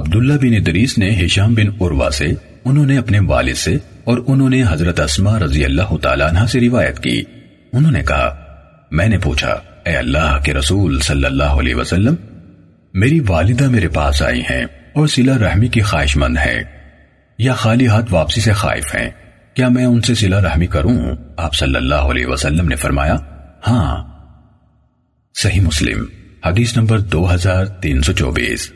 عبداللہ بن ادریس نے ہشام بن عروہ سے، انہوں نے اپنے والد سے اور انہوں نے حضرت اسما رضی اللہ تعالیٰ عنہ سے روایت کی۔ انہوں نے کہا، میں نے پوچھا، اے اللہ کے رسول صلی اللہ علیہ وسلم، میری والدہ میرے پاس آئی ہیں اور سلا رحمی کی خواہش مند ہے یا خالی ہاتھ واپسی سے خائف ہیں؟ کیا میں ان سے سلا رحمی کروں؟ آپ صلی اللہ علیہ وسلم نے فرمایا ہاں۔ صحیح مسلم، حدیث نمبر دو ہزار تین سو چوبیس۔